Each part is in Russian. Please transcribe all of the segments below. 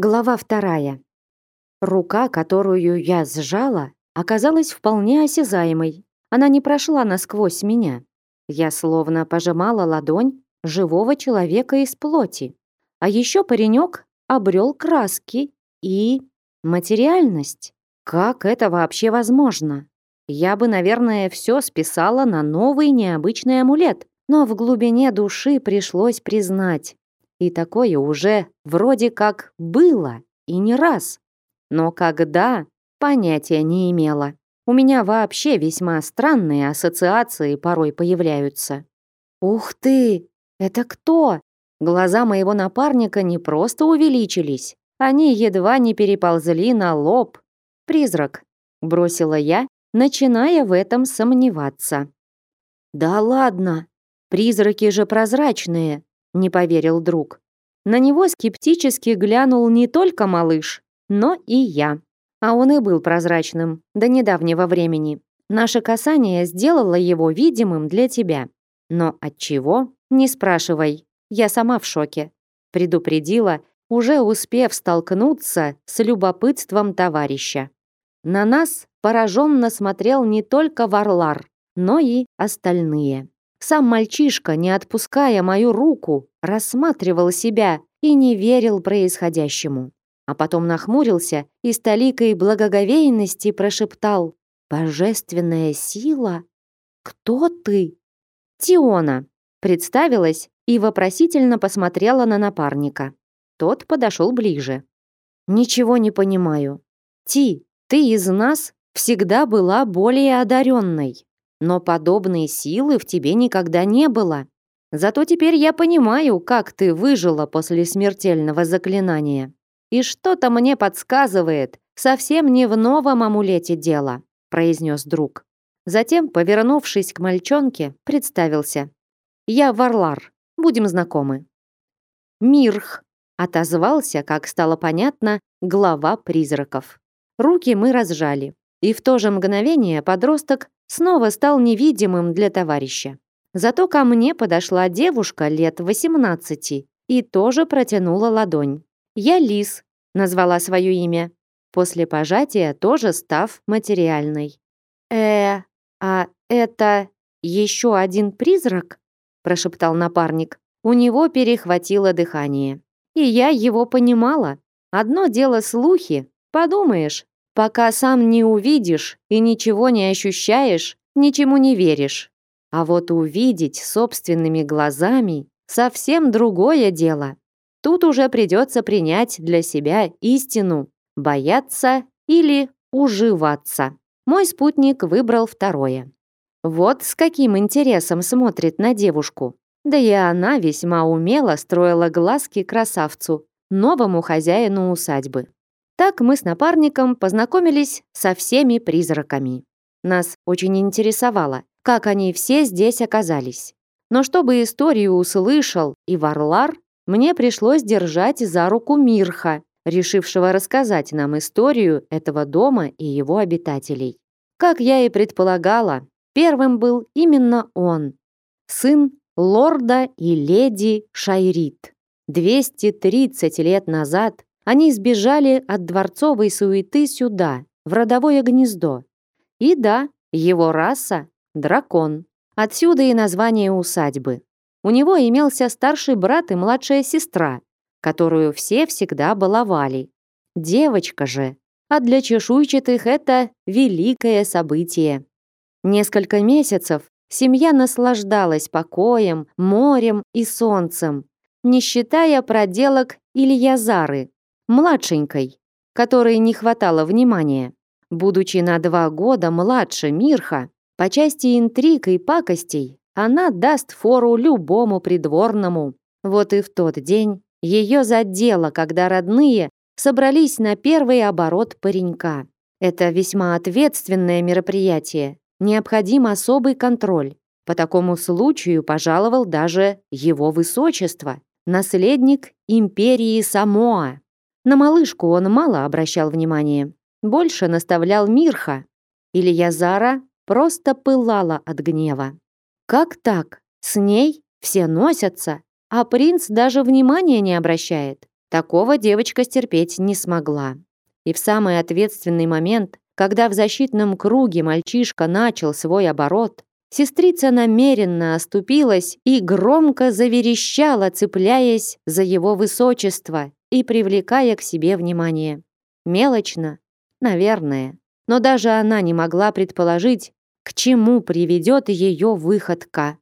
Глава вторая. Рука, которую я сжала, оказалась вполне осязаемой. Она не прошла насквозь меня. Я словно пожимала ладонь живого человека из плоти. А еще паренек обрел краски и материальность. Как это вообще возможно? Я бы, наверное, все списала на новый необычный амулет, но в глубине души пришлось признать. И такое уже вроде как было, и не раз. Но когда, понятия не имела. У меня вообще весьма странные ассоциации порой появляются. «Ух ты! Это кто?» Глаза моего напарника не просто увеличились, они едва не переползли на лоб. «Призрак», — бросила я, начиная в этом сомневаться. «Да ладно! Призраки же прозрачные!» — не поверил друг. На него скептически глянул не только малыш, но и я. А он и был прозрачным до недавнего времени. Наше касание сделало его видимым для тебя. Но от чего? Не спрашивай. Я сама в шоке. Предупредила, уже успев столкнуться с любопытством товарища. На нас пораженно смотрел не только Варлар, но и остальные. Сам мальчишка, не отпуская мою руку, рассматривал себя и не верил происходящему. А потом нахмурился и с толикой благоговейности прошептал «Божественная сила? Кто ты?» «Тиона», представилась и вопросительно посмотрела на напарника. Тот подошел ближе. «Ничего не понимаю. Ти, ты из нас всегда была более одаренной, но подобной силы в тебе никогда не было. Зато теперь я понимаю, как ты выжила после смертельного заклинания. И что-то мне подсказывает, совсем не в новом амулете дело», произнес друг. Затем, повернувшись к мальчонке, представился. «Я Варлар. Будем знакомы». «Мирх», — отозвался, как стало понятно, глава призраков. Руки мы разжали, и в то же мгновение подросток снова стал невидимым для товарища. Зато ко мне подошла девушка лет 18 и тоже протянула ладонь. «Я Лис», — назвала свое имя, после пожатия тоже став материальной. «Э, а это еще один призрак?» прошептал напарник. У него перехватило дыхание. И я его понимала. Одно дело слухи, подумаешь, пока сам не увидишь и ничего не ощущаешь, ничему не веришь. А вот увидеть собственными глазами совсем другое дело. Тут уже придется принять для себя истину, бояться или уживаться. Мой спутник выбрал второе. Вот с каким интересом смотрит на девушку. Да и она весьма умело строила глазки красавцу, новому хозяину усадьбы. Так мы с напарником познакомились со всеми призраками. Нас очень интересовало, как они все здесь оказались. Но чтобы историю услышал и Варлар, мне пришлось держать за руку Мирха, решившего рассказать нам историю этого дома и его обитателей. Как я и предполагала, Первым был именно он, сын лорда и леди Шайрит. 230 лет назад они сбежали от дворцовой суеты сюда, в родовое гнездо. И да, его раса – дракон. Отсюда и название усадьбы. У него имелся старший брат и младшая сестра, которую все всегда баловали. Девочка же. А для чешуйчатых это великое событие. Несколько месяцев семья наслаждалась покоем, морем и солнцем, не считая проделок Ильязары, младшенькой, которой не хватало внимания. Будучи на два года младше Мирха, по части интриг и пакостей, она даст фору любому придворному. Вот и в тот день ее задело, когда родные собрались на первый оборот паренька. Это весьма ответственное мероприятие, необходим особый контроль. По такому случаю пожаловал даже его высочество, наследник империи Самоа. На малышку он мало обращал внимания, больше наставлял Мирха. Илья Зара просто пылала от гнева. Как так? С ней все носятся, а принц даже внимания не обращает. Такого девочка стерпеть не смогла. И в самый ответственный момент, когда в защитном круге мальчишка начал свой оборот, сестрица намеренно оступилась и громко заверещала, цепляясь за его высочество и привлекая к себе внимание. Мелочно, наверное, но даже она не могла предположить, к чему приведет ее выходка.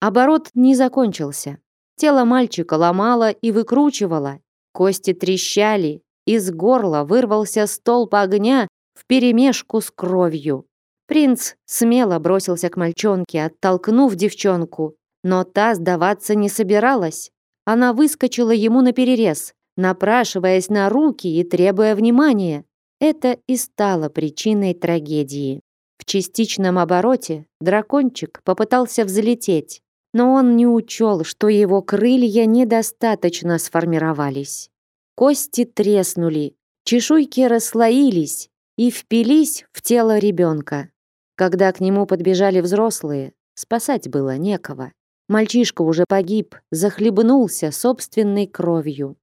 Оборот не закончился. Тело мальчика ломало и выкручивало, кости трещали, из горла вырвался столб огня вперемешку с кровью. Принц смело бросился к мальчонке, оттолкнув девчонку, но та сдаваться не собиралась. Она выскочила ему на перерез, напрашиваясь на руки и требуя внимания. Это и стало причиной трагедии. В частичном обороте дракончик попытался взлететь, но он не учел, что его крылья недостаточно сформировались. Кости треснули, чешуйки расслоились и впились в тело ребенка. Когда к нему подбежали взрослые, спасать было некого. Мальчишка уже погиб, захлебнулся собственной кровью.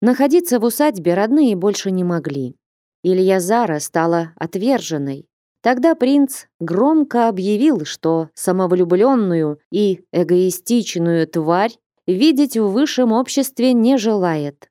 Находиться в усадьбе родные больше не могли. Илья Зара стала отверженной. Тогда принц громко объявил, что самовлюбленную и эгоистичную тварь видеть в высшем обществе не желает.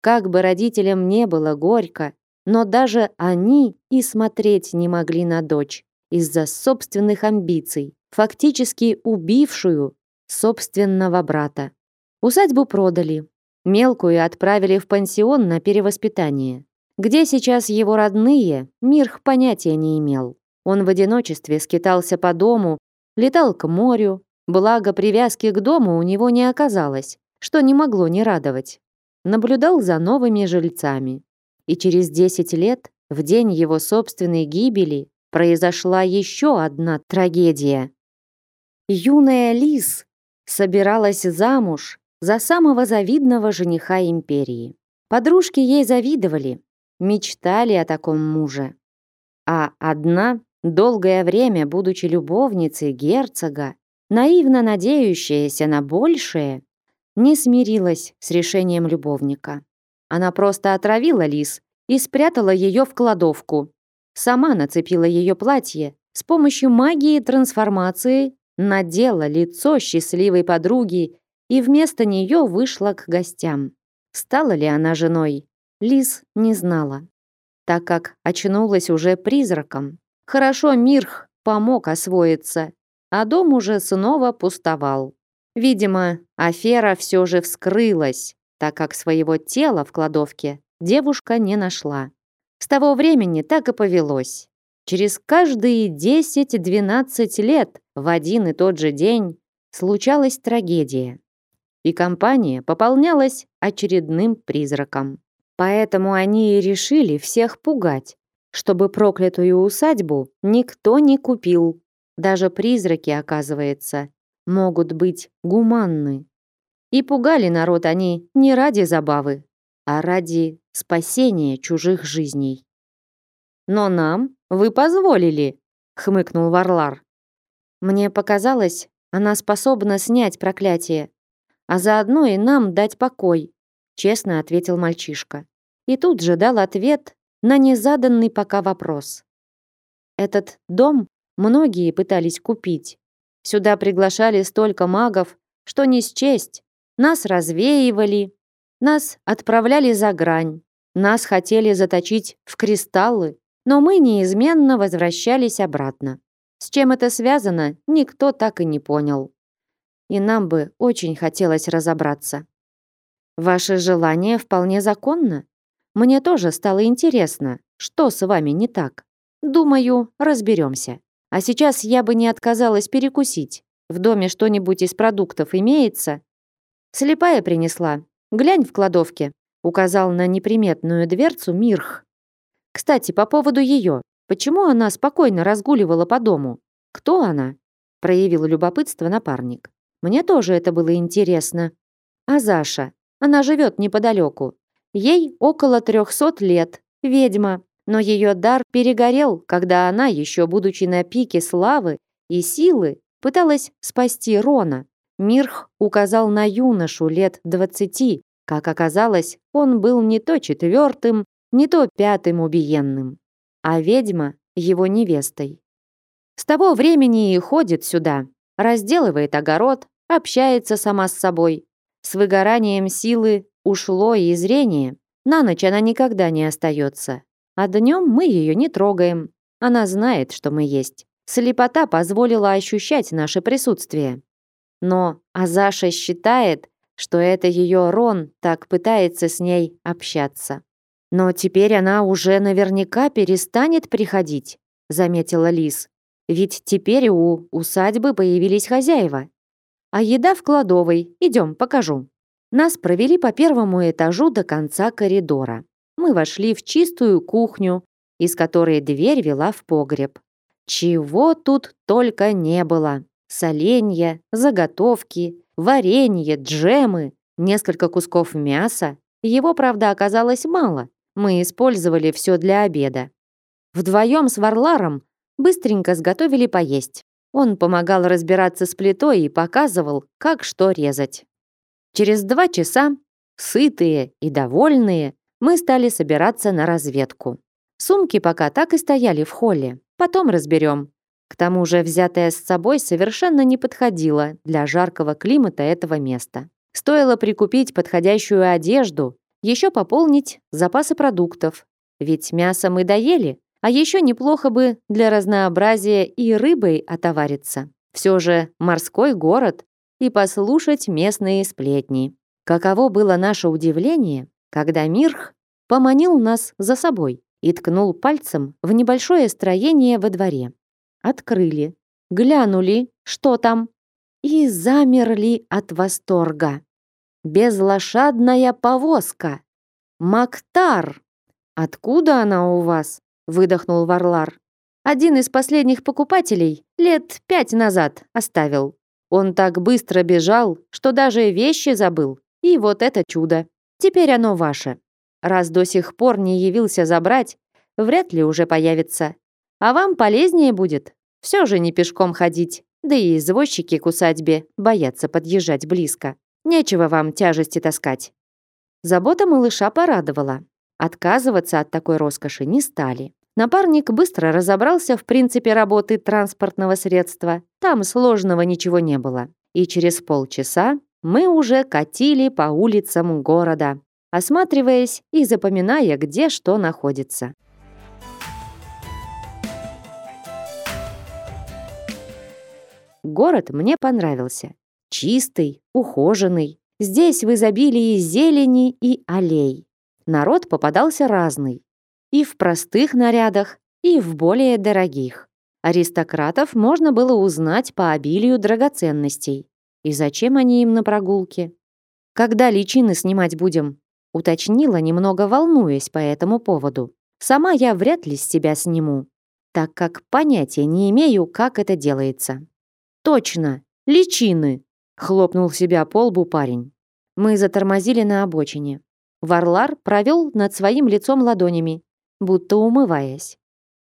Как бы родителям не было горько, но даже они и смотреть не могли на дочь из-за собственных амбиций, фактически убившую собственного брата. Усадьбу продали, мелкую отправили в пансион на перевоспитание. Где сейчас его родные, Мирх понятия не имел. Он в одиночестве скитался по дому, летал к морю, благо привязки к дому у него не оказалось, что не могло не радовать наблюдал за новыми жильцами. И через 10 лет, в день его собственной гибели, произошла еще одна трагедия. Юная Лис собиралась замуж за самого завидного жениха империи. Подружки ей завидовали, мечтали о таком муже. А одна, долгое время будучи любовницей герцога, наивно надеющаяся на большее, не смирилась с решением любовника. Она просто отравила лис и спрятала ее в кладовку. Сама нацепила ее платье, с помощью магии трансформации надела лицо счастливой подруги и вместо нее вышла к гостям. Стала ли она женой? Лис не знала, так как очнулась уже призраком. Хорошо Мирх помог освоиться, а дом уже снова пустовал. Видимо, афера все же вскрылась, так как своего тела в кладовке девушка не нашла. С того времени так и повелось. Через каждые 10-12 лет в один и тот же день случалась трагедия. И компания пополнялась очередным призраком. Поэтому они и решили всех пугать, чтобы проклятую усадьбу никто не купил. Даже призраки, оказывается, могут быть гуманны. И пугали народ они не ради забавы, а ради спасения чужих жизней. «Но нам вы позволили», — хмыкнул Варлар. «Мне показалось, она способна снять проклятие, а заодно и нам дать покой», — честно ответил мальчишка. И тут же дал ответ на незаданный пока вопрос. «Этот дом многие пытались купить, Сюда приглашали столько магов, что не счесть. Нас развеивали, нас отправляли за грань, нас хотели заточить в кристаллы, но мы неизменно возвращались обратно. С чем это связано, никто так и не понял. И нам бы очень хотелось разобраться. Ваше желание вполне законно. Мне тоже стало интересно, что с вами не так. Думаю, разберемся. А сейчас я бы не отказалась перекусить. В доме что-нибудь из продуктов имеется? Слепая принесла. Глянь в кладовке. Указал на неприметную дверцу Мирх. Кстати, по поводу ее. Почему она спокойно разгуливала по дому? Кто она? Проявил любопытство напарник. Мне тоже это было интересно. А Заша? Она живет неподалеку. Ей около трехсот лет. Ведьма но ее дар перегорел, когда она, еще будучи на пике славы и силы, пыталась спасти Рона. Мирх указал на юношу лет двадцати, Как оказалось, он был не то четвертым, не то пятым убиенным, а ведьма его невестой. С того времени и ходит сюда, разделывает огород, общается сама с собой. С выгоранием силы ушло и зрение. На ночь она никогда не остается. А днем мы ее не трогаем. Она знает, что мы есть. Слепота позволила ощущать наше присутствие. Но Азаша считает, что это ее Рон так пытается с ней общаться. Но теперь она уже наверняка перестанет приходить, заметила Лис. Ведь теперь у усадьбы появились хозяева. А еда в кладовой. Идем, покажу. Нас провели по первому этажу до конца коридора. Мы вошли в чистую кухню, из которой дверь вела в погреб. Чего тут только не было. Соленья, заготовки, варенье, джемы, несколько кусков мяса. Его, правда, оказалось мало. Мы использовали все для обеда. Вдвоем с Варларом быстренько сготовили поесть. Он помогал разбираться с плитой и показывал, как что резать. Через два часа, сытые и довольные, мы стали собираться на разведку. Сумки пока так и стояли в холле. Потом разберем. К тому же взятая с собой совершенно не подходила для жаркого климата этого места. Стоило прикупить подходящую одежду, еще пополнить запасы продуктов. Ведь мясо мы доели, а еще неплохо бы для разнообразия и рыбой отовариться. Все же морской город и послушать местные сплетни. Каково было наше удивление, когда Мирх поманил нас за собой и ткнул пальцем в небольшое строение во дворе. Открыли, глянули, что там, и замерли от восторга. Безлошадная повозка. Мактар. Откуда она у вас? Выдохнул Варлар. Один из последних покупателей лет пять назад оставил. Он так быстро бежал, что даже вещи забыл. И вот это чудо. Теперь оно ваше. Раз до сих пор не явился забрать, вряд ли уже появится. А вам полезнее будет. Все же не пешком ходить. Да и извозчики к усадьбе боятся подъезжать близко. Нечего вам тяжести таскать. Забота малыша порадовала. Отказываться от такой роскоши не стали. Напарник быстро разобрался в принципе работы транспортного средства. Там сложного ничего не было. И через полчаса мы уже катили по улицам города, осматриваясь и запоминая, где что находится. Город мне понравился. Чистый, ухоженный. Здесь в изобилии зелени и аллей. Народ попадался разный. И в простых нарядах, и в более дорогих. Аристократов можно было узнать по обилию драгоценностей. И зачем они им на прогулке? Когда личины снимать будем? Уточнила, немного волнуясь по этому поводу. Сама я вряд ли с себя сниму, так как понятия не имею, как это делается. Точно, личины, хлопнул себя по лбу парень. Мы затормозили на обочине. Варлар провел над своим лицом ладонями, будто умываясь.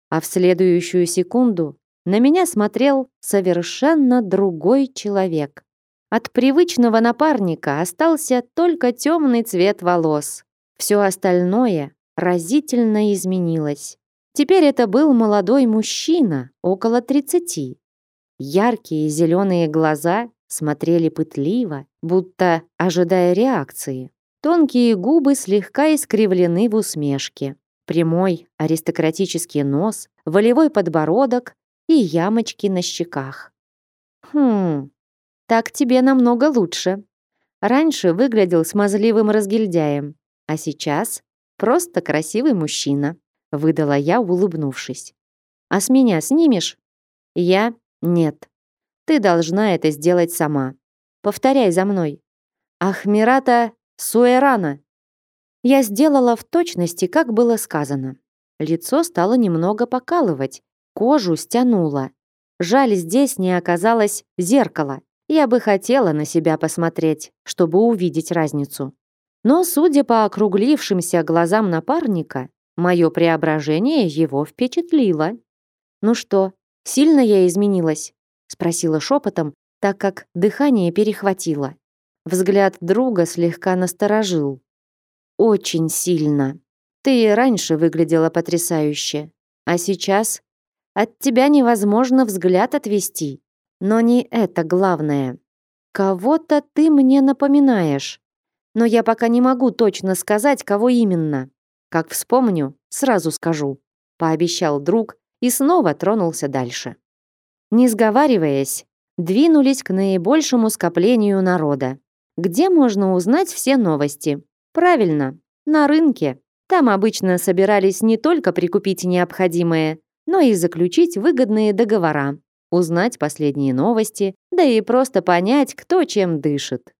А в следующую секунду на меня смотрел совершенно другой человек. От привычного напарника остался только темный цвет волос. Все остальное разительно изменилось. Теперь это был молодой мужчина, около 30. Яркие зеленые глаза смотрели пытливо, будто ожидая реакции. Тонкие губы слегка искривлены в усмешке. Прямой аристократический нос, волевой подбородок и ямочки на щеках. Хм, так тебе намного лучше. Раньше выглядел смазливым разгильдяем, а сейчас просто красивый мужчина, выдала я, улыбнувшись. А с меня снимешь? Я нет. Ты должна это сделать сама. Повторяй за мной. Ахмирата Суэрана!» Я сделала в точности, как было сказано. Лицо стало немного покалывать, кожу стянуло. Жаль, здесь не оказалось зеркала. Я бы хотела на себя посмотреть, чтобы увидеть разницу. Но, судя по округлившимся глазам напарника, мое преображение его впечатлило. «Ну что, сильно я изменилась?» — спросила шепотом, так как дыхание перехватило. Взгляд друга слегка насторожил. Очень сильно. Ты и раньше выглядела потрясающе, а сейчас от тебя невозможно взгляд отвести. Но не это главное. Кого-то ты мне напоминаешь. Но я пока не могу точно сказать, кого именно. Как вспомню, сразу скажу, пообещал друг и снова тронулся дальше. Не сговариваясь, двинулись к наибольшему скоплению народа. Где можно узнать все новости? Правильно, на рынке. Там обычно собирались не только прикупить необходимое, но и заключить выгодные договора, узнать последние новости, да и просто понять, кто чем дышит.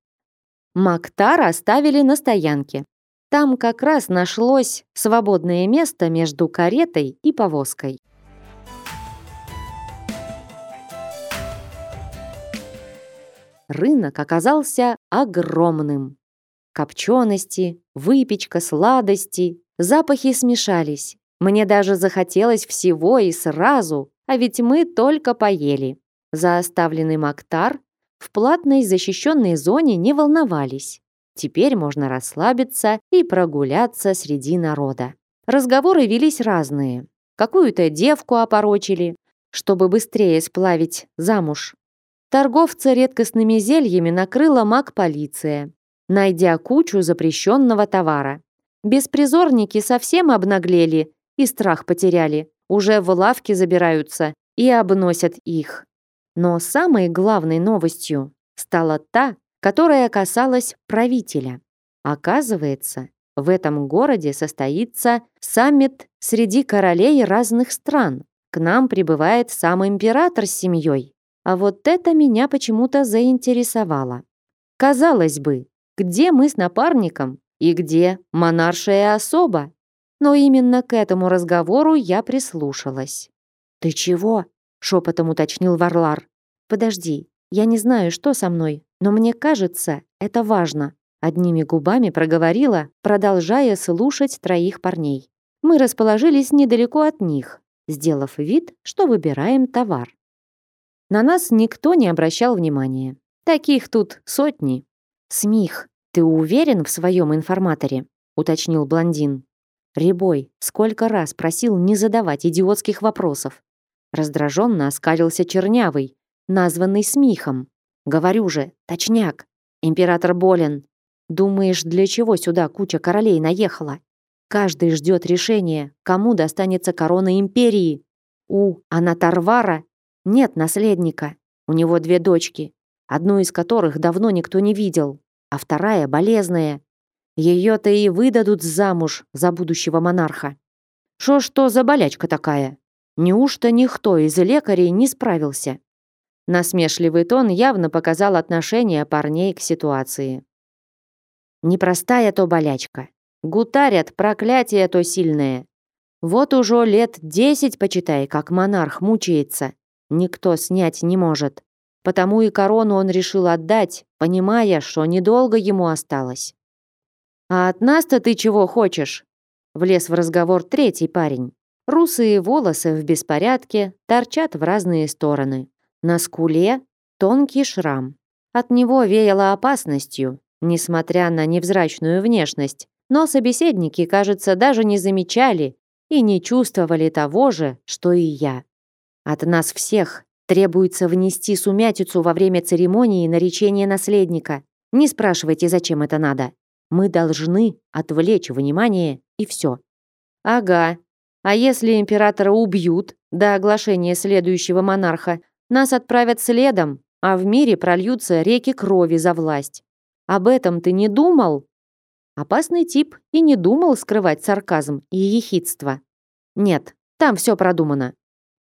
Мактар оставили на стоянке. Там как раз нашлось свободное место между каретой и повозкой. Рынок оказался огромным. Копчености, выпечка, сладости, запахи смешались. Мне даже захотелось всего и сразу, а ведь мы только поели. За оставленный Мактар в платной защищенной зоне не волновались. Теперь можно расслабиться и прогуляться среди народа. Разговоры велись разные. Какую-то девку опорочили, чтобы быстрее сплавить замуж. Торговца редкостными зельями накрыла маг-полиция найдя кучу запрещенного товара. Беспризорники совсем обнаглели и страх потеряли, уже в лавки забираются и обносят их. Но самой главной новостью стала та, которая касалась правителя. Оказывается, в этом городе состоится саммит среди королей разных стран. К нам прибывает сам император с семьей. А вот это меня почему-то заинтересовало. Казалось бы, где мы с напарником и где монаршая особа. Но именно к этому разговору я прислушалась. «Ты чего?» — шепотом уточнил Варлар. «Подожди, я не знаю, что со мной, но мне кажется, это важно», одними губами проговорила, продолжая слушать троих парней. Мы расположились недалеко от них, сделав вид, что выбираем товар. На нас никто не обращал внимания. Таких тут сотни. «Смих, ты уверен в своем информаторе?» — уточнил блондин. Рябой сколько раз просил не задавать идиотских вопросов. Раздраженно оскалился Чернявый, названный Смихом. «Говорю же, точняк. Император болен. Думаешь, для чего сюда куча королей наехала? Каждый ждет решения, кому достанется корона империи. У Анатарвара нет наследника. У него две дочки, одну из которых давно никто не видел а вторая болезная. Ее-то и выдадут замуж за будущего монарха. Что что за болячка такая? Неужто никто из лекарей не справился? Насмешливый тон явно показал отношение парней к ситуации. Непростая то болячка. Гутарят, проклятие то сильное. Вот уже лет десять, почитай, как монарх мучается. Никто снять не может. Потому и корону он решил отдать, понимая, что недолго ему осталось. «А от нас-то ты чего хочешь?» Влез в разговор третий парень. Русые волосы в беспорядке торчат в разные стороны. На скуле тонкий шрам. От него веяло опасностью, несмотря на невзрачную внешность. Но собеседники, кажется, даже не замечали и не чувствовали того же, что и я. От нас всех Требуется внести сумятицу во время церемонии наречения наследника. Не спрашивайте, зачем это надо. Мы должны отвлечь внимание, и все. Ага. А если императора убьют до оглашения следующего монарха, нас отправят следом, а в мире прольются реки крови за власть. Об этом ты не думал? Опасный тип и не думал скрывать сарказм и ехидство. Нет, там все продумано.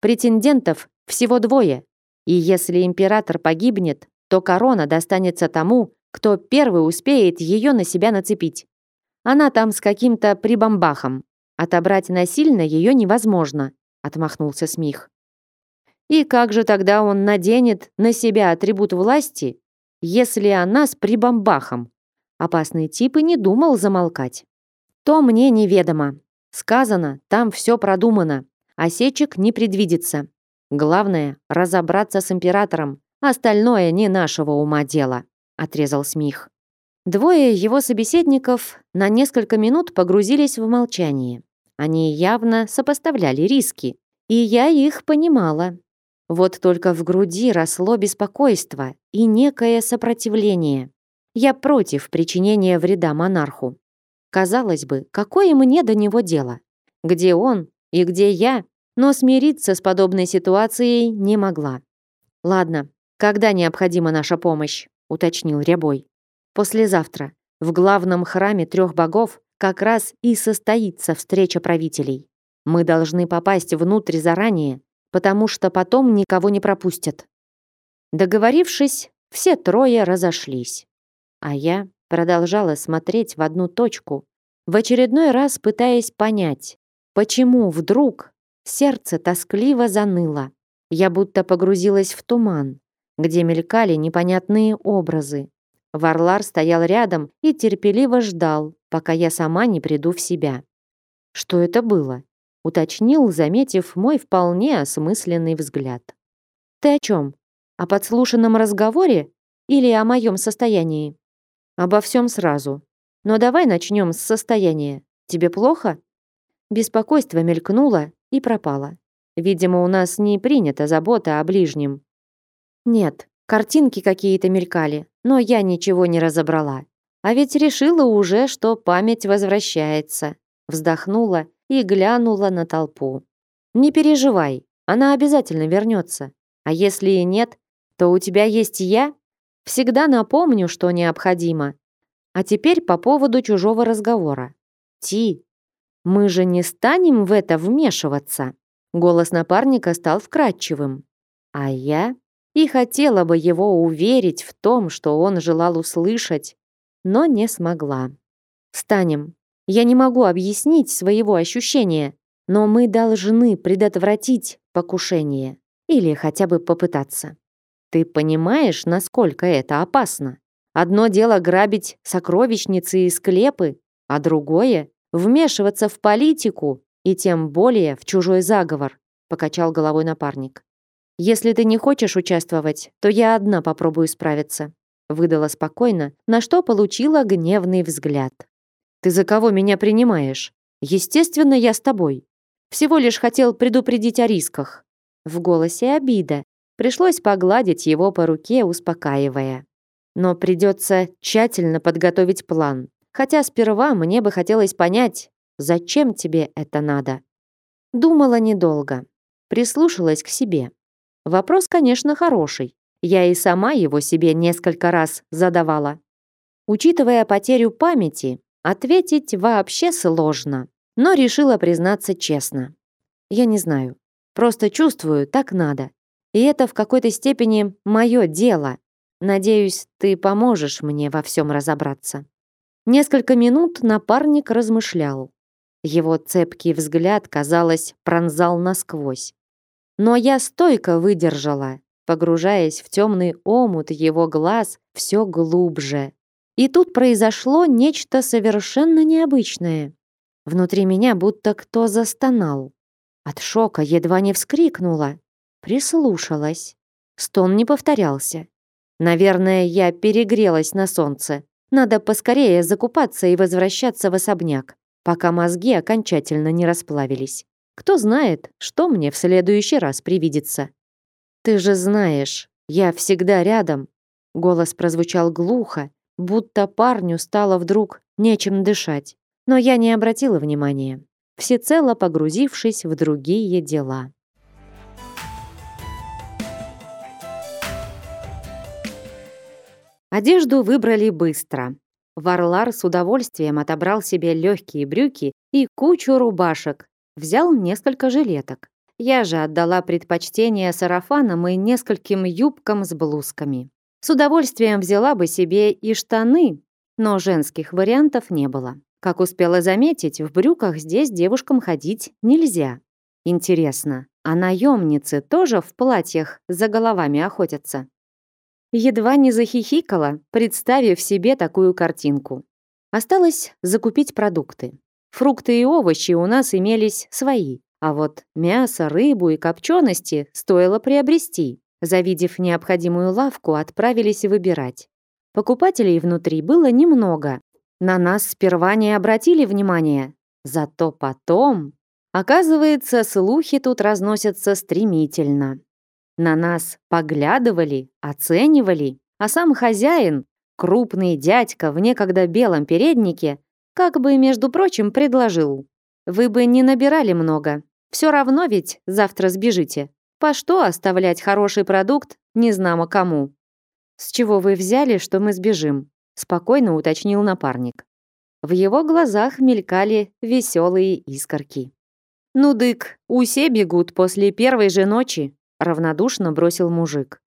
Претендентов всего двое. И если император погибнет, то корона достанется тому, кто первый успеет ее на себя нацепить. Она там с каким-то прибамбахом. Отобрать насильно ее невозможно, отмахнулся Смих. И как же тогда он наденет на себя атрибут власти, если она с прибамбахом? Опасный тип и не думал замолкать. То мне неведомо. Сказано, там все продумано. Осечек не предвидится. Главное — разобраться с императором. Остальное не нашего ума дело», — отрезал Смих. Двое его собеседников на несколько минут погрузились в молчание. Они явно сопоставляли риски, и я их понимала. Вот только в груди росло беспокойство и некое сопротивление. Я против причинения вреда монарху. Казалось бы, какое мне до него дело? Где он и где я? Но смириться с подобной ситуацией не могла. «Ладно, когда необходима наша помощь?» — уточнил Рябой. «Послезавтра. В главном храме трех богов как раз и состоится встреча правителей. Мы должны попасть внутрь заранее, потому что потом никого не пропустят». Договорившись, все трое разошлись. А я продолжала смотреть в одну точку, в очередной раз пытаясь понять, почему вдруг сердце тоскливо заныло. Я будто погрузилась в туман, где мелькали непонятные образы. Варлар стоял рядом и терпеливо ждал, пока я сама не приду в себя. Что это было? уточнил, заметив мой вполне осмысленный взгляд. Ты о чем? О подслушанном разговоре или о моем состоянии? Обо всем сразу. Но давай начнем с состояния. Тебе плохо? Беспокойство мелькнуло и пропало. Видимо, у нас не принята забота о ближнем. Нет, картинки какие-то мелькали, но я ничего не разобрала. А ведь решила уже, что память возвращается. Вздохнула и глянула на толпу. Не переживай, она обязательно вернется. А если и нет, то у тебя есть я, Всегда напомню, что необходимо. А теперь по поводу чужого разговора. Ти, мы же не станем в это вмешиваться. Голос напарника стал вкрадчивым. А я и хотела бы его уверить в том, что он желал услышать, но не смогла. Станем. Я не могу объяснить своего ощущения, но мы должны предотвратить покушение или хотя бы попытаться. Ты понимаешь, насколько это опасно? Одно дело грабить сокровищницы и склепы, а другое — вмешиваться в политику и тем более в чужой заговор, покачал головой напарник. Если ты не хочешь участвовать, то я одна попробую справиться, выдала спокойно, на что получила гневный взгляд. Ты за кого меня принимаешь? Естественно, я с тобой. Всего лишь хотел предупредить о рисках. В голосе обида, Пришлось погладить его по руке, успокаивая. Но придется тщательно подготовить план. Хотя сперва мне бы хотелось понять, зачем тебе это надо. Думала недолго. Прислушалась к себе. Вопрос, конечно, хороший. Я и сама его себе несколько раз задавала. Учитывая потерю памяти, ответить вообще сложно. Но решила признаться честно. Я не знаю. Просто чувствую, так надо. И это в какой-то степени мое дело. Надеюсь, ты поможешь мне во всем разобраться». Несколько минут напарник размышлял. Его цепкий взгляд, казалось, пронзал насквозь. Но я стойко выдержала, погружаясь в темный омут его глаз все глубже. И тут произошло нечто совершенно необычное. Внутри меня будто кто застонал. От шока едва не вскрикнула. Прислушалась. Стон не повторялся. Наверное, я перегрелась на солнце. Надо поскорее закупаться и возвращаться в особняк, пока мозги окончательно не расплавились. Кто знает, что мне в следующий раз привидится. Ты же знаешь, я всегда рядом. Голос прозвучал глухо, будто парню стало вдруг нечем дышать. Но я не обратила внимания, всецело погрузившись в другие дела. Одежду выбрали быстро. Варлар с удовольствием отобрал себе легкие брюки и кучу рубашек, взял несколько жилеток. Я же отдала предпочтение сарафанам и нескольким юбкам с блузками. С удовольствием взяла бы себе и штаны, но женских вариантов не было. Как успела заметить, в брюках здесь девушкам ходить нельзя. Интересно, а наемницы тоже в платьях за головами охотятся? Едва не захихикала, представив себе такую картинку. Осталось закупить продукты. Фрукты и овощи у нас имелись свои, а вот мясо, рыбу и копчености стоило приобрести. Завидев необходимую лавку, отправились выбирать. Покупателей внутри было немного. На нас сперва не обратили внимания. Зато потом... Оказывается, слухи тут разносятся стремительно. На нас поглядывали, оценивали, а сам хозяин, крупный дядька в некогда белом переднике, как бы, между прочим, предложил. «Вы бы не набирали много. Все равно ведь завтра сбежите. По что оставлять хороший продукт незнамо кому?» «С чего вы взяли, что мы сбежим?» спокойно уточнил напарник. В его глазах мелькали веселые искорки. «Ну дык, усе бегут после первой же ночи», равнодушно бросил мужик.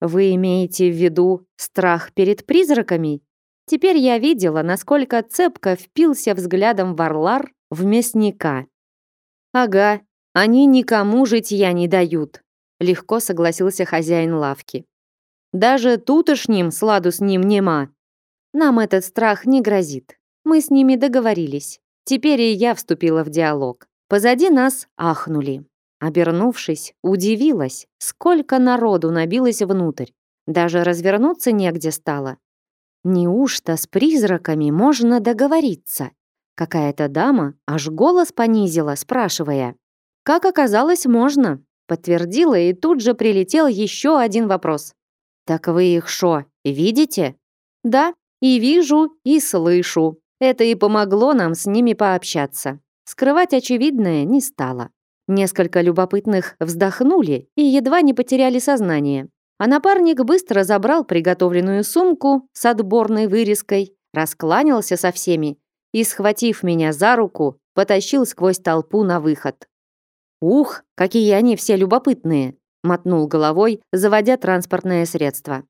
«Вы имеете в виду страх перед призраками?» Теперь я видела, насколько цепко впился взглядом Варлар в мясника. «Ага, они никому житья не дают», легко согласился хозяин лавки. «Даже тутошним сладу с ним нема. Нам этот страх не грозит. Мы с ними договорились. Теперь и я вступила в диалог. Позади нас ахнули. Обернувшись, удивилась, сколько народу набилось внутрь. Даже развернуться негде стало. Неужто с призраками можно договориться? Какая-то дама аж голос понизила, спрашивая. Как оказалось, можно. Подтвердила, и тут же прилетел еще один вопрос. «Так вы их шо, видите?» «Да, и вижу, и слышу. Это и помогло нам с ними пообщаться. Скрывать очевидное не стало. Несколько любопытных вздохнули и едва не потеряли сознание. А напарник быстро забрал приготовленную сумку с отборной вырезкой, раскланялся со всеми и, схватив меня за руку, потащил сквозь толпу на выход. «Ух, какие они все любопытные!» мотнул головой, заводя транспортное средство.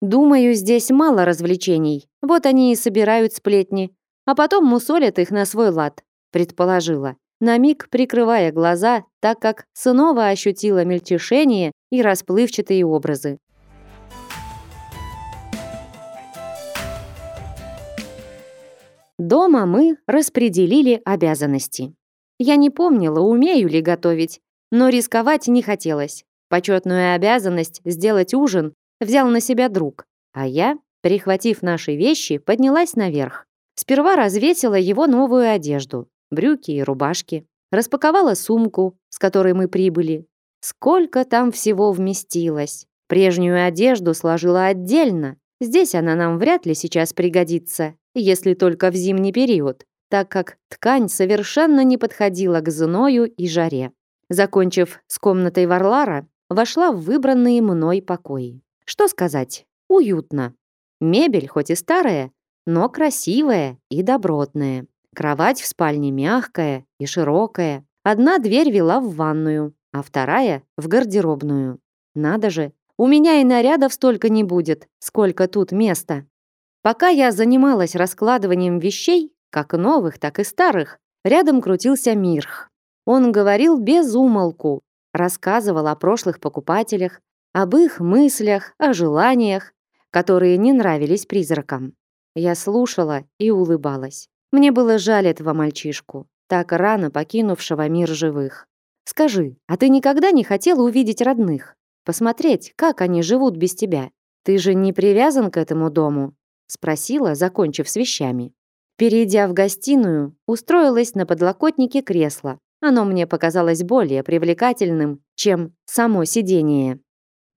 Думаю, здесь мало развлечений. Вот они и собирают сплетни, а потом мусолят их на свой лад, предположила, на миг прикрывая глаза, так как снова ощутила мельтешение и расплывчатые образы. Дома мы распределили обязанности. Я не помнила, умею ли готовить, но рисковать не хотелось. Почетную обязанность сделать ужин взял на себя друг, а я, прихватив наши вещи, поднялась наверх. Сперва развесила его новую одежду, брюки и рубашки, распаковала сумку, с которой мы прибыли. Сколько там всего вместилось. Прежнюю одежду сложила отдельно. Здесь она нам вряд ли сейчас пригодится, если только в зимний период, так как ткань совершенно не подходила к зною и жаре. Закончив с комнатой Варлара, вошла в выбранные мной покои. Что сказать? Уютно. Мебель хоть и старая, но красивая и добротная. Кровать в спальне мягкая и широкая. Одна дверь вела в ванную, а вторая — в гардеробную. Надо же, у меня и нарядов столько не будет, сколько тут места. Пока я занималась раскладыванием вещей, как новых, так и старых, рядом крутился Мирх. Он говорил без умолку, рассказывал о прошлых покупателях, об их мыслях, о желаниях, которые не нравились призракам. Я слушала и улыбалась. Мне было жаль этого мальчишку, так рано покинувшего мир живых. Скажи, а ты никогда не хотела увидеть родных? Посмотреть, как они живут без тебя? Ты же не привязан к этому дому?» Спросила, закончив с вещами. Перейдя в гостиную, устроилась на подлокотнике кресла. Оно мне показалось более привлекательным, чем само сидение.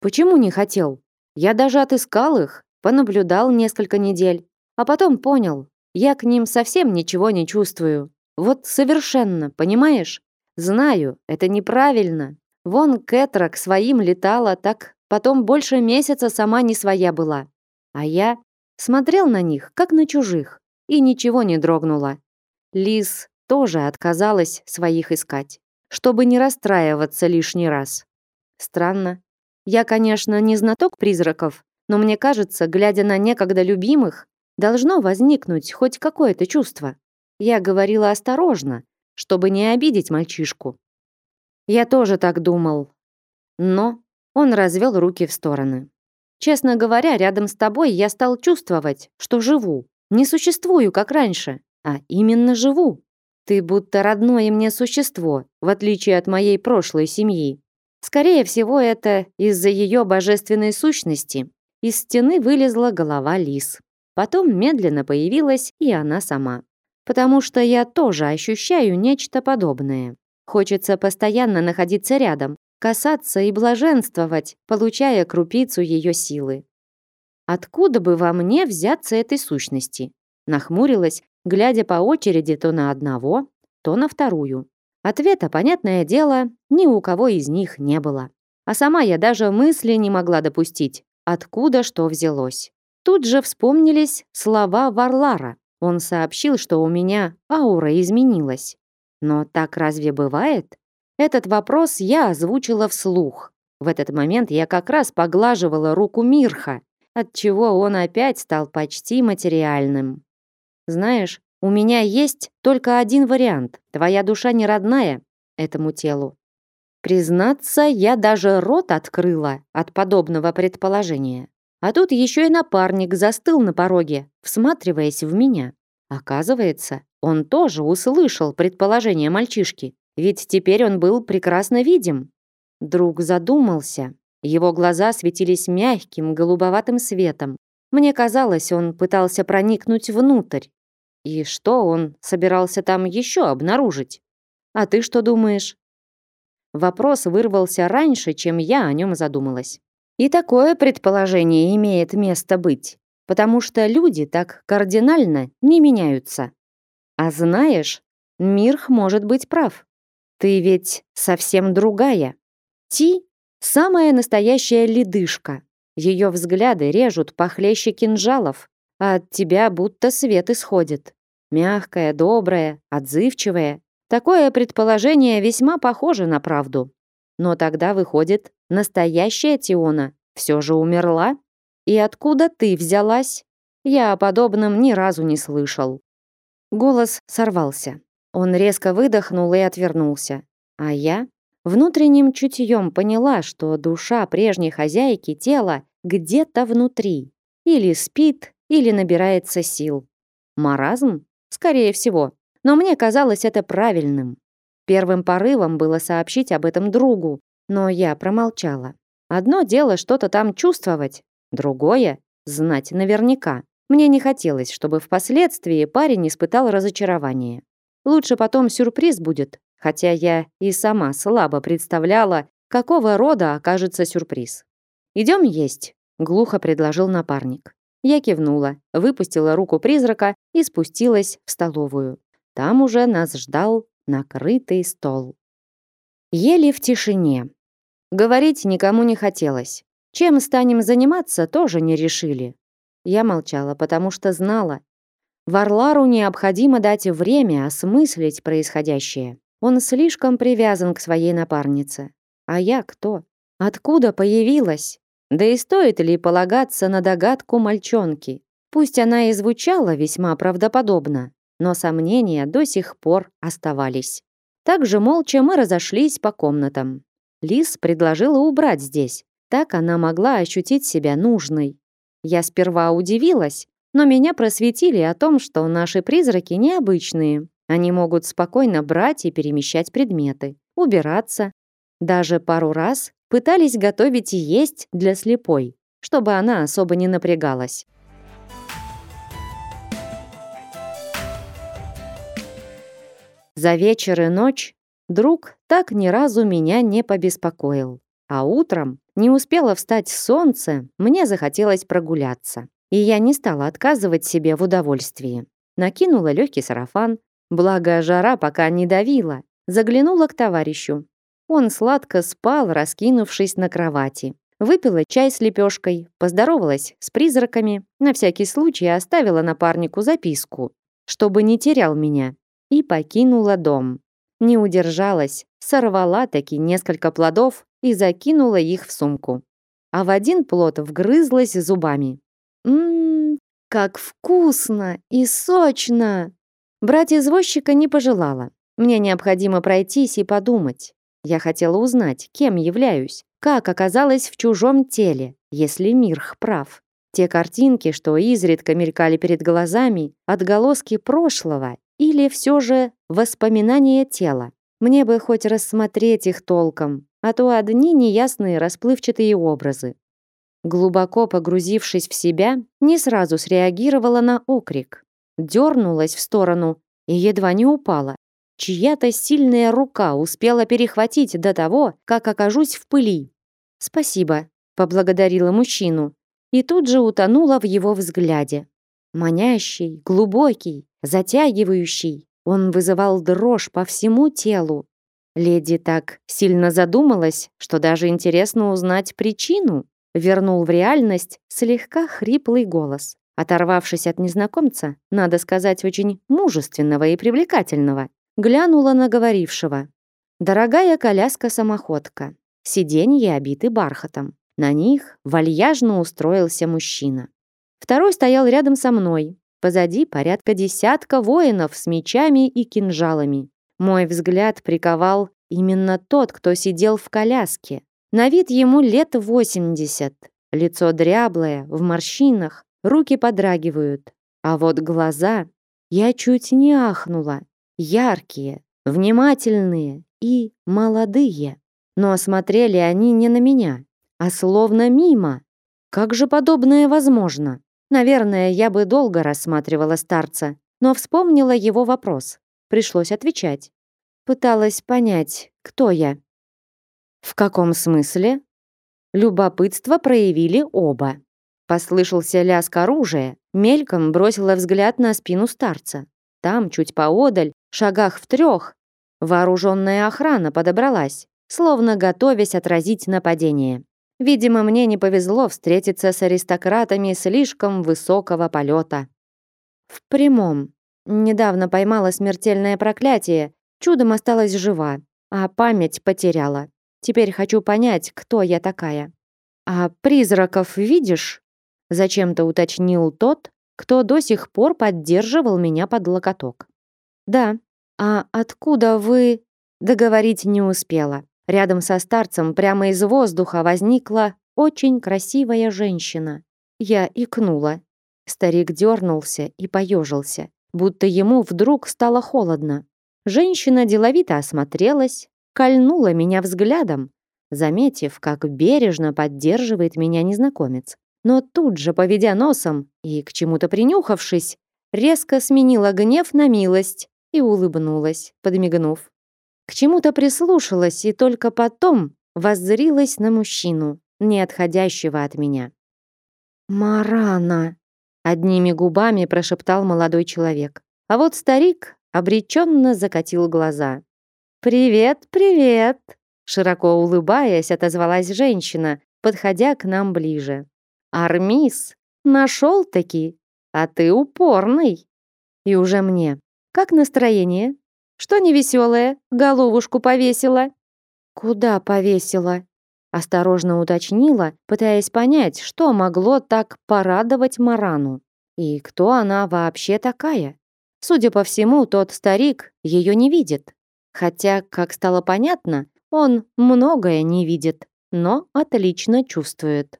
Почему не хотел? Я даже отыскал их, понаблюдал несколько недель, а потом понял, я к ним совсем ничего не чувствую. Вот совершенно, понимаешь? Знаю, это неправильно. Вон Кэтра к своим летала, так потом больше месяца сама не своя была. А я смотрел на них, как на чужих, и ничего не дрогнуло. Лис тоже отказалась своих искать, чтобы не расстраиваться лишний раз. Странно, я, конечно, не знаток призраков, но мне кажется, глядя на некогда любимых, должно возникнуть хоть какое-то чувство. Я говорила осторожно, чтобы не обидеть мальчишку. Я тоже так думал. Но он развел руки в стороны. Честно говоря, рядом с тобой я стал чувствовать, что живу. Не существую, как раньше, а именно живу. Ты будто родное мне существо, в отличие от моей прошлой семьи. Скорее всего, это из-за ее божественной сущности. Из стены вылезла голова лис. Потом медленно появилась и она сама. Потому что я тоже ощущаю нечто подобное. Хочется постоянно находиться рядом, касаться и блаженствовать, получая крупицу ее силы. Откуда бы во мне взяться этой сущности? Нахмурилась, глядя по очереди то на одного, то на вторую. Ответа, понятное дело, ни у кого из них не было. А сама я даже мысли не могла допустить, откуда что взялось. Тут же вспомнились слова Варлара. Он сообщил, что у меня аура изменилась. Но так разве бывает? Этот вопрос я озвучила вслух. В этот момент я как раз поглаживала руку Мирха, отчего он опять стал почти материальным. Знаешь, у меня есть только один вариант. Твоя душа не родная этому телу. Признаться, я даже рот открыла от подобного предположения. А тут еще и напарник застыл на пороге, всматриваясь в меня. Оказывается, он тоже услышал предположение мальчишки, ведь теперь он был прекрасно видим. Друг задумался. Его глаза светились мягким голубоватым светом. Мне казалось, он пытался проникнуть внутрь. И что он собирался там еще обнаружить? А ты что думаешь? Вопрос вырвался раньше, чем я о нем задумалась. И такое предположение имеет место быть, потому что люди так кардинально не меняются. А знаешь, Мирх может быть прав. Ты ведь совсем другая. Ти — самая настоящая ледышка. Ее взгляды режут похлеще кинжалов, а от тебя будто свет исходит. Мягкая, добрая, отзывчивая. Такое предположение весьма похоже на правду. Но тогда выходит, настоящая Тиона все же умерла? И откуда ты взялась? Я о подобном ни разу не слышал. Голос сорвался. Он резко выдохнул и отвернулся. А я внутренним чутьем поняла, что душа прежней хозяйки тела где-то внутри. Или спит, или набирается сил. Маразм? Скорее всего. Но мне казалось это правильным. Первым порывом было сообщить об этом другу, но я промолчала. Одно дело что-то там чувствовать, другое — знать наверняка. Мне не хотелось, чтобы впоследствии парень испытал разочарование. Лучше потом сюрприз будет, хотя я и сама слабо представляла, какого рода окажется сюрприз. «Идем есть», — глухо предложил напарник. Я кивнула, выпустила руку призрака и спустилась в столовую. Там уже нас ждал накрытый стол. Ели в тишине. Говорить никому не хотелось. Чем станем заниматься, тоже не решили. Я молчала, потому что знала. Варлару необходимо дать время осмыслить происходящее. Он слишком привязан к своей напарнице. А я кто? Откуда появилась? Да и стоит ли полагаться на догадку мальчонки? Пусть она и звучала весьма правдоподобно, но сомнения до сих пор оставались. Также молча мы разошлись по комнатам. Лис предложила убрать здесь. Так она могла ощутить себя нужной. Я сперва удивилась, но меня просветили о том, что наши призраки необычные. Они могут спокойно брать и перемещать предметы, убираться. Даже пару раз пытались готовить и есть для слепой, чтобы она особо не напрягалась. За вечер и ночь друг так ни разу меня не побеспокоил. А утром, не успела встать солнце, мне захотелось прогуляться. И я не стала отказывать себе в удовольствии. Накинула легкий сарафан, благо жара пока не давила. Заглянула к товарищу. Он сладко спал, раскинувшись на кровати. Выпила чай с лепешкой, поздоровалась с призраками, на всякий случай оставила напарнику записку, чтобы не терял меня и покинула дом. Не удержалась, сорвала таки несколько плодов и закинула их в сумку. А в один плод вгрызлась зубами. Ммм, как вкусно и сочно! Брать извозчика не пожелала. Мне необходимо пройтись и подумать. Я хотела узнать, кем являюсь, как оказалась в чужом теле, если Мирх прав. Те картинки, что изредка мелькали перед глазами, отголоски прошлого или все же воспоминания тела? Мне бы хоть рассмотреть их толком, а то одни неясные расплывчатые образы. Глубоко погрузившись в себя, не сразу среагировала на окрик. Дернулась в сторону и едва не упала. Чья-то сильная рука успела перехватить до того, как окажусь в пыли. «Спасибо», — поблагодарила мужчину, и тут же утонула в его взгляде. Манящий, глубокий, затягивающий, он вызывал дрожь по всему телу. Леди так сильно задумалась, что даже интересно узнать причину. Вернул в реальность слегка хриплый голос. Оторвавшись от незнакомца, надо сказать, очень мужественного и привлекательного, глянула на говорившего. Дорогая коляска-самоходка. Сиденья обиты бархатом. На них вальяжно устроился мужчина. Второй стоял рядом со мной. Позади порядка десятка воинов с мечами и кинжалами. Мой взгляд приковал именно тот, кто сидел в коляске. На вид ему лет восемьдесят. Лицо дряблое, в морщинах, руки подрагивают. А вот глаза... Я чуть не ахнула. Яркие, внимательные и молодые. Но смотрели они не на меня, а словно мимо. Как же подобное возможно? Наверное, я бы долго рассматривала старца, но вспомнила его вопрос. Пришлось отвечать. Пыталась понять, кто я. В каком смысле? Любопытство проявили оба. Послышался лязг оружия, мельком бросила взгляд на спину старца. Там, чуть поодаль, шагах в трех, вооруженная охрана подобралась, словно готовясь отразить нападение. Видимо, мне не повезло встретиться с аристократами слишком высокого полета. В прямом. Недавно поймала смертельное проклятие, чудом осталась жива, а память потеряла. Теперь хочу понять, кто я такая. А призраков видишь? Зачем-то уточнил тот, кто до сих пор поддерживал меня под локоток. Да. А откуда вы? Договорить не успела. Рядом со старцем прямо из воздуха возникла очень красивая женщина. Я икнула. Старик дернулся и поежился, будто ему вдруг стало холодно. Женщина деловито осмотрелась, кольнула меня взглядом, заметив, как бережно поддерживает меня незнакомец. Но тут же, поведя носом и к чему-то принюхавшись, резко сменила гнев на милость и улыбнулась, подмигнув. К чему-то прислушалась и только потом воззрилась на мужчину, не отходящего от меня. «Марана!» — одними губами прошептал молодой человек. А вот старик обреченно закатил глаза. «Привет, привет!» Широко улыбаясь, отозвалась женщина, подходя к нам ближе. «Армис, нашел-таки, а ты упорный!» И уже мне. «Как настроение?» Что невеселое, головушку повесила?» «Куда повесила?» Осторожно уточнила, пытаясь понять, что могло так порадовать Марану. И кто она вообще такая? Судя по всему, тот старик ее не видит. Хотя, как стало понятно, он многое не видит, но отлично чувствует.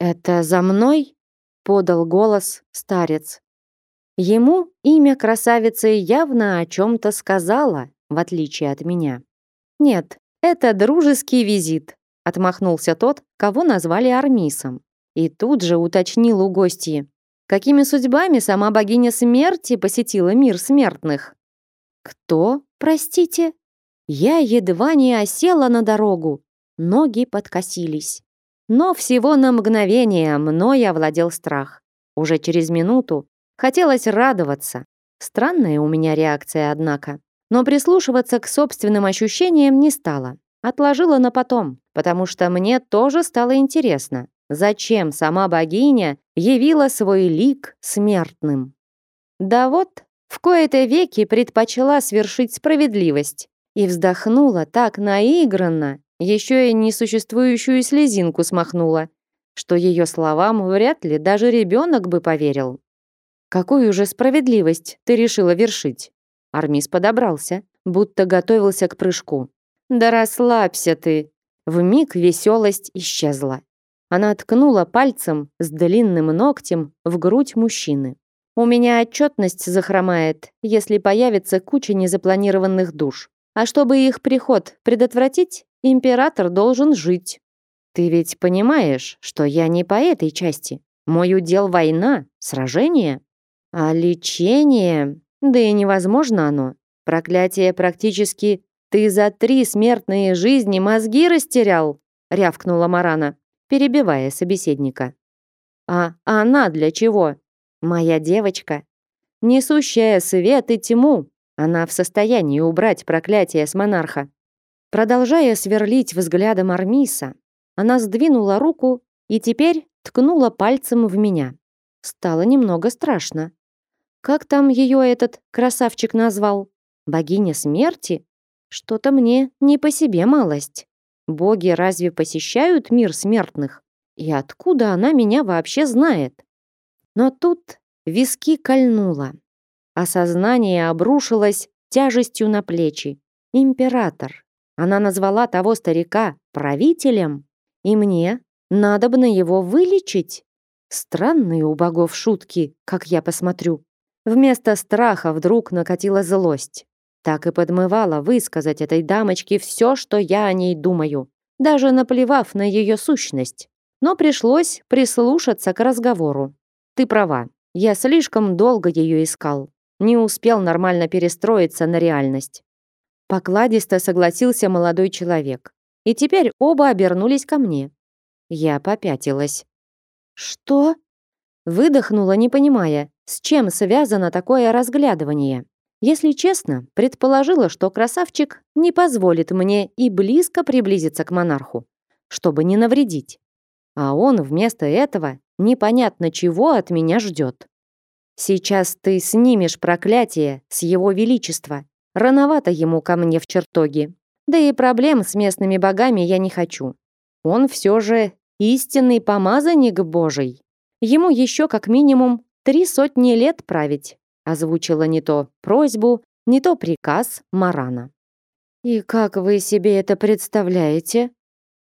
«Это за мной?» — подал голос старец. Ему имя красавицы явно о чем-то сказала, в отличие от меня. «Нет, это дружеский визит», — отмахнулся тот, кого назвали Армисом. И тут же уточнил у гостьи, какими судьбами сама богиня смерти посетила мир смертных. «Кто, простите?» Я едва не осела на дорогу, ноги подкосились. Но всего на мгновение мной овладел страх. Уже через минуту Хотелось радоваться. Странная у меня реакция, однако. Но прислушиваться к собственным ощущениям не стала. Отложила на потом, потому что мне тоже стало интересно, зачем сама богиня явила свой лик смертным. Да вот, в кои-то веки предпочла свершить справедливость и вздохнула так наигранно, еще и несуществующую слезинку смахнула, что ее словам вряд ли даже ребенок бы поверил. Какую же справедливость ты решила вершить? Армис подобрался, будто готовился к прыжку. Да расслабься ты. В миг веселость исчезла. Она ткнула пальцем с длинным ногтем в грудь мужчины. У меня отчетность захромает, если появится куча незапланированных душ. А чтобы их приход предотвратить, император должен жить. Ты ведь понимаешь, что я не по этой части. Мой удел война, сражение. А лечение... Да и невозможно оно. Проклятие практически ты за три смертные жизни мозги растерял, рявкнула Марана, перебивая собеседника. А она для чего? Моя девочка, несущая свет и тьму. Она в состоянии убрать проклятие с монарха. Продолжая сверлить взглядом Армиса, она сдвинула руку и теперь ткнула пальцем в меня. Стало немного страшно. Как там ее этот красавчик назвал? Богиня смерти? Что-то мне не по себе малость. Боги разве посещают мир смертных? И откуда она меня вообще знает? Но тут виски кольнуло. Осознание обрушилось тяжестью на плечи. Император. Она назвала того старика правителем, и мне надо бы на его вылечить. Странные у богов шутки, как я посмотрю. Вместо страха вдруг накатила злость. Так и подмывала высказать этой дамочке все, что я о ней думаю, даже наплевав на ее сущность. Но пришлось прислушаться к разговору. Ты права, я слишком долго ее искал. Не успел нормально перестроиться на реальность. Покладисто согласился молодой человек. И теперь оба обернулись ко мне. Я попятилась. «Что?» Выдохнула, не понимая, с чем связано такое разглядывание. Если честно, предположила, что красавчик не позволит мне и близко приблизиться к монарху, чтобы не навредить. А он вместо этого непонятно чего от меня ждет. Сейчас ты снимешь проклятие с его величества. Рановато ему ко мне в чертоги. Да и проблем с местными богами я не хочу. Он все же истинный помазанник божий. Ему еще как минимум три сотни лет править, озвучила не то просьбу, не то приказ Марана. «И как вы себе это представляете?»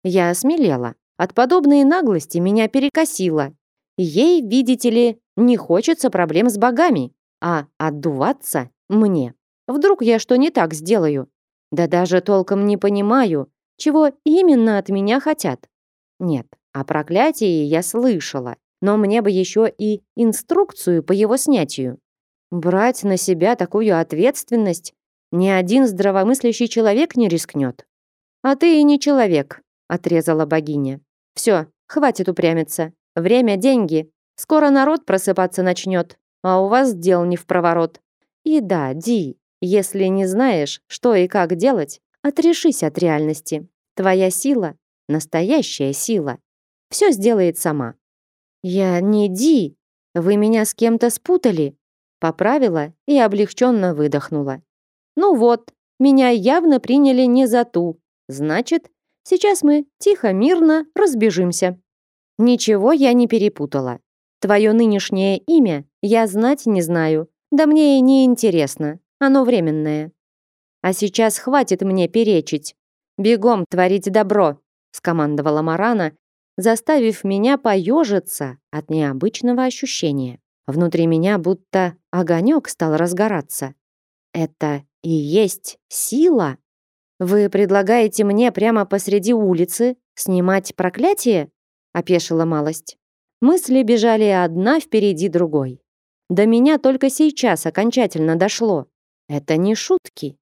Я осмелела. От подобной наглости меня перекосило. Ей, видите ли, не хочется проблем с богами, а отдуваться мне. Вдруг я что не так сделаю? Да даже толком не понимаю, чего именно от меня хотят. Нет, о проклятии я слышала но мне бы еще и инструкцию по его снятию. Брать на себя такую ответственность ни один здравомыслящий человек не рискнет. А ты и не человек, отрезала богиня. Все, хватит упрямиться. Время – деньги. Скоро народ просыпаться начнет, а у вас дел не в проворот. И да, Ди, если не знаешь, что и как делать, отрешись от реальности. Твоя сила – настоящая сила. Все сделает сама. «Я не Ди. Вы меня с кем-то спутали?» Поправила и облегченно выдохнула. «Ну вот, меня явно приняли не за ту. Значит, сейчас мы тихо, мирно разбежимся». «Ничего я не перепутала. Твое нынешнее имя я знать не знаю, да мне и не интересно, оно временное. А сейчас хватит мне перечить. Бегом творить добро», скомандовала Марана заставив меня поежиться от необычного ощущения. Внутри меня будто огонек стал разгораться. Это и есть сила? Вы предлагаете мне прямо посреди улицы снимать проклятие? Опешила малость. Мысли бежали одна впереди другой. До меня только сейчас окончательно дошло. Это не шутки.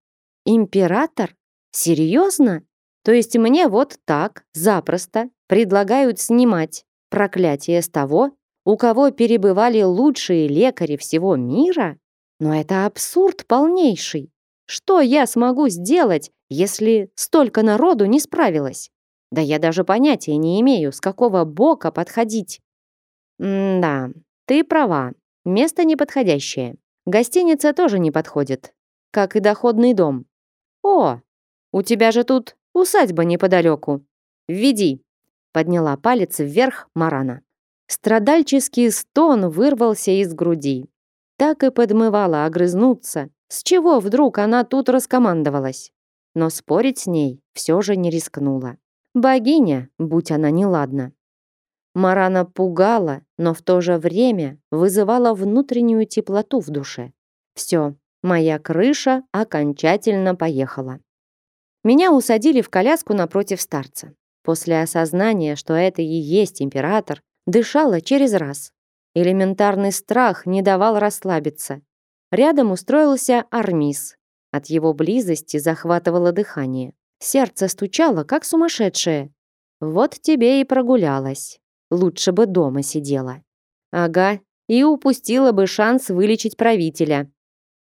Император? Серьезно? То есть мне вот так, запросто, предлагают снимать проклятие с того, у кого перебывали лучшие лекари всего мира? Но это абсурд полнейший. Что я смогу сделать, если столько народу не справилось? Да я даже понятия не имею, с какого бока подходить. М да, ты права. Место неподходящее. Гостиница тоже не подходит. Как и доходный дом. О, у тебя же тут Усадьба неподалеку. Введи!» Подняла палец вверх Марана. Страдальческий стон вырвался из груди. Так и подмывала огрызнуться. С чего вдруг она тут раскомандовалась? Но спорить с ней все же не рискнула. Богиня, будь она неладна. Марана пугала, но в то же время вызывала внутреннюю теплоту в душе. Все, моя крыша окончательно поехала. Меня усадили в коляску напротив старца. После осознания, что это и есть император, дышала через раз. Элементарный страх не давал расслабиться. Рядом устроился Армис. От его близости захватывало дыхание. Сердце стучало, как сумасшедшее. Вот тебе и прогулялась. Лучше бы дома сидела. Ага, и упустила бы шанс вылечить правителя.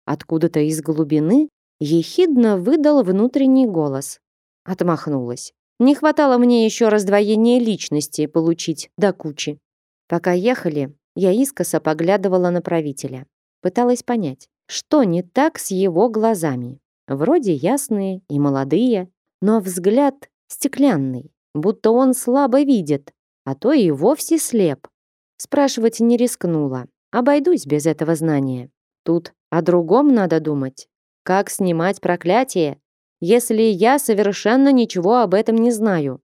Откуда-то из глубины ехидно выдал внутренний голос. Отмахнулась. Не хватало мне еще раздвоения личности получить до кучи. Пока ехали, я искоса поглядывала на правителя. Пыталась понять, что не так с его глазами. Вроде ясные и молодые, но взгляд стеклянный, будто он слабо видит, а то и вовсе слеп. Спрашивать не рискнула. Обойдусь без этого знания. Тут о другом надо думать. Как снимать проклятие, если я совершенно ничего об этом не знаю?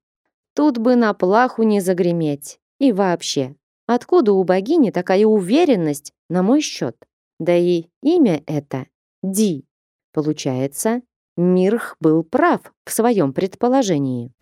Тут бы на плаху не загреметь. И вообще, откуда у богини такая уверенность на мой счет? Да и имя это Ди. Получается, Мирх был прав в своем предположении.